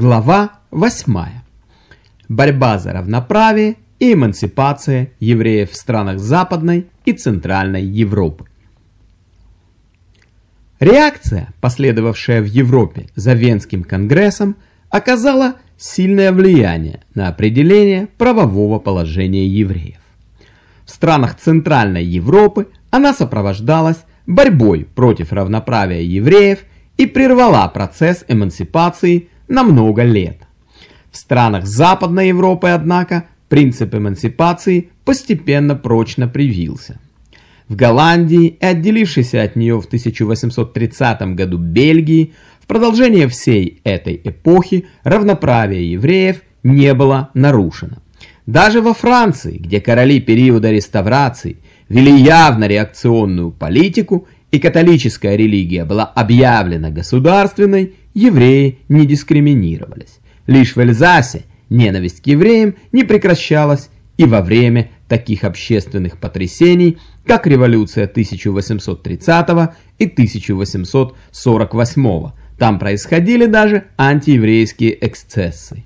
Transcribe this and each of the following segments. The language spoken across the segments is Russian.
Глава 8. Борьба за равноправие и эмансипация евреев в странах Западной и Центральной Европы. Реакция, последовавшая в Европе за Венским конгрессом, оказала сильное влияние на определение правового положения евреев. В странах Центральной Европы она сопровождалась борьбой против равноправия евреев и прервала процесс эмансипации на много лет. В странах Западной Европы, однако, принцип эмансипации постепенно прочно привился. В Голландии и отделившейся от нее в 1830 году Бельгии в продолжение всей этой эпохи равноправие евреев не было нарушено. Даже во Франции, где короли периода реставрации вели явно реакционную политику и католическая религия была объявлена государственной, евреи не дискриминировались. Лишь в Эльзасе ненависть к евреям не прекращалась и во время таких общественных потрясений, как революция 1830 и 1848. Там происходили даже антиеврейские эксцессы.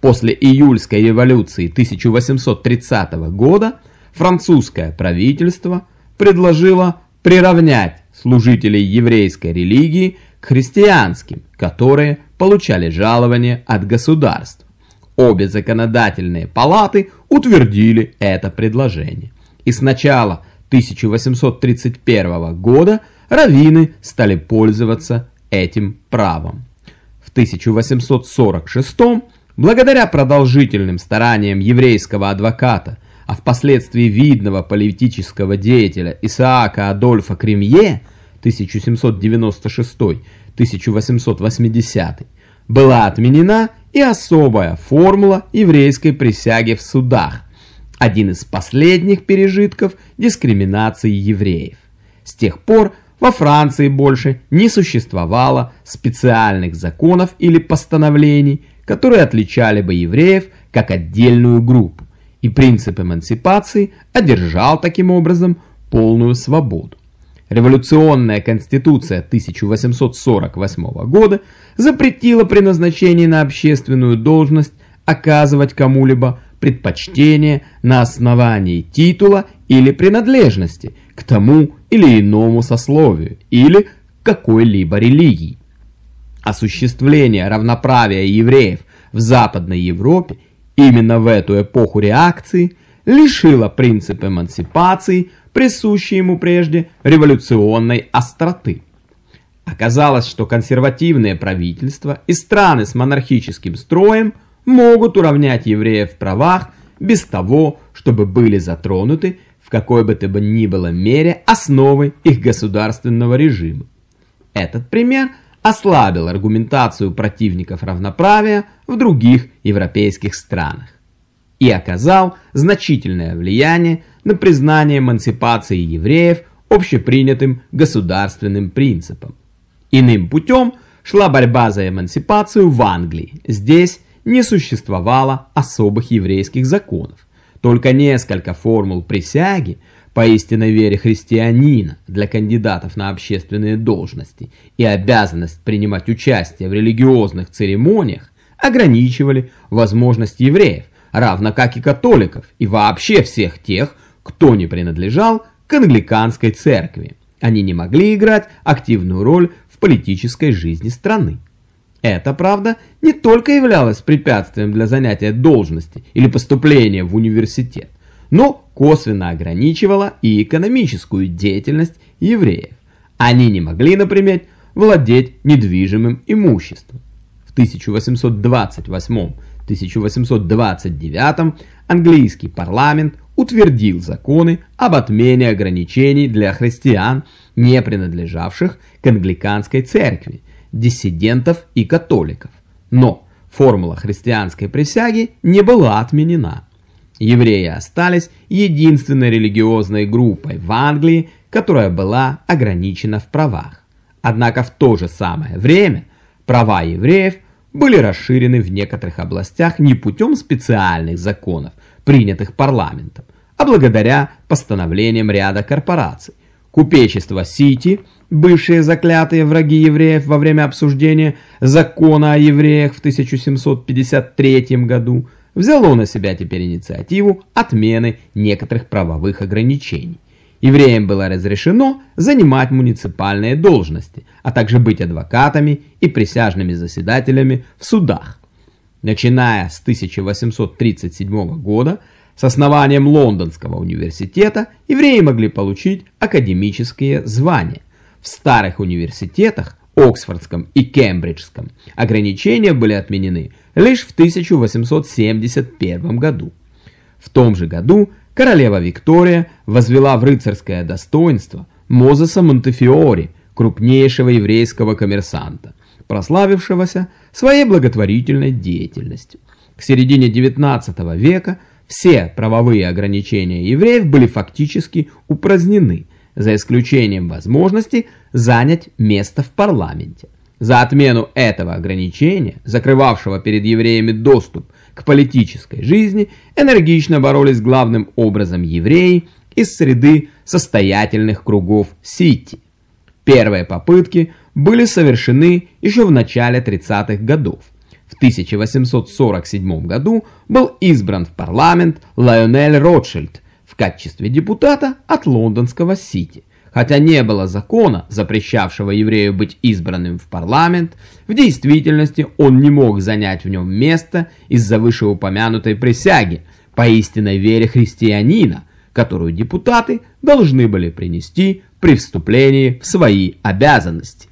После июльской революции 1830 года французское правительство предложило приравнять служителей еврейской религии к христианским, которые получали жалования от государств. Обе законодательные палаты утвердили это предложение. И с начала 1831 года раввины стали пользоваться этим правом. В 1846 благодаря продолжительным стараниям еврейского адвоката, а впоследствии видного политического деятеля Исаака Адольфа Кремье 1796-1880 была отменена и особая формула еврейской присяги в судах, один из последних пережитков дискриминации евреев. С тех пор во Франции больше не существовало специальных законов или постановлений, которые отличали бы евреев как отдельную группу, и принцип эмансипации одержал таким образом полную свободу. Революционная конституция 1848 года запретила при назначении на общественную должность оказывать кому-либо предпочтение на основании титула или принадлежности к тому или иному сословию или какой-либо религии. Осуществление равноправия евреев в Западной Европе именно в эту эпоху реакции лишило принцип эмансипации присущей ему прежде революционной остроты. Оказалось, что консервативные правительства и страны с монархическим строем могут уравнять евреев в правах без того, чтобы были затронуты в какой бы то ни было мере основы их государственного режима. Этот пример ослабил аргументацию противников равноправия в других европейских странах и оказал значительное влияние на признание эмансипации евреев общепринятым государственным принципом. Иным путем шла борьба за эмансипацию в Англии. Здесь не существовало особых еврейских законов. Только несколько формул присяги по истинной вере христианина для кандидатов на общественные должности и обязанность принимать участие в религиозных церемониях ограничивали возможность евреев равно как и католиков, и вообще всех тех, кто не принадлежал к англиканской церкви. Они не могли играть активную роль в политической жизни страны. Это, правда, не только являлось препятствием для занятия должности или поступления в университет, но косвенно ограничивало и экономическую деятельность евреев. Они не могли, например, владеть недвижимым имуществом. В 1828 1829 английский парламент утвердил законы об отмене ограничений для христиан, не принадлежавших к англиканской церкви, диссидентов и католиков. Но формула христианской присяги не была отменена. Евреи остались единственной религиозной группой в Англии, которая была ограничена в правах. Однако в то же самое время права евреев были расширены в некоторых областях не путем специальных законов, принятых парламентом, а благодаря постановлениям ряда корпораций. Купечество Сити бывшие заклятые враги евреев во время обсуждения закона о евреях в 1753 году, взяло на себя теперь инициативу отмены некоторых правовых ограничений. Евреям было разрешено занимать муниципальные должности, а также быть адвокатами и присяжными заседателями в судах. Начиная с 1837 года, с основанием Лондонского университета, евреи могли получить академические звания. В старых университетах, Оксфордском и Кембриджском, ограничения были отменены лишь в 1871 году. В том же году королева Виктория возвела в рыцарское достоинство Мозеса Монтефиори, крупнейшего еврейского коммерсанта, прославившегося своей благотворительной деятельностью. К середине XIX века все правовые ограничения евреев были фактически упразднены, за исключением возможности занять место в парламенте. За отмену этого ограничения, закрывавшего перед евреями доступ к политической жизни, энергично боролись главным образом евреи из среды состоятельных кругов Сити. Первые попытки были совершены еще в начале 30-х годов. В 1847 году был избран в парламент Лайонель Ротшильд в качестве депутата от лондонского Сити. Хотя не было закона, запрещавшего еврею быть избранным в парламент, в действительности он не мог занять в нем место из-за вышеупомянутой присяги по истинной вере христианина, которую депутаты должны были принести при вступлении в свои обязанности.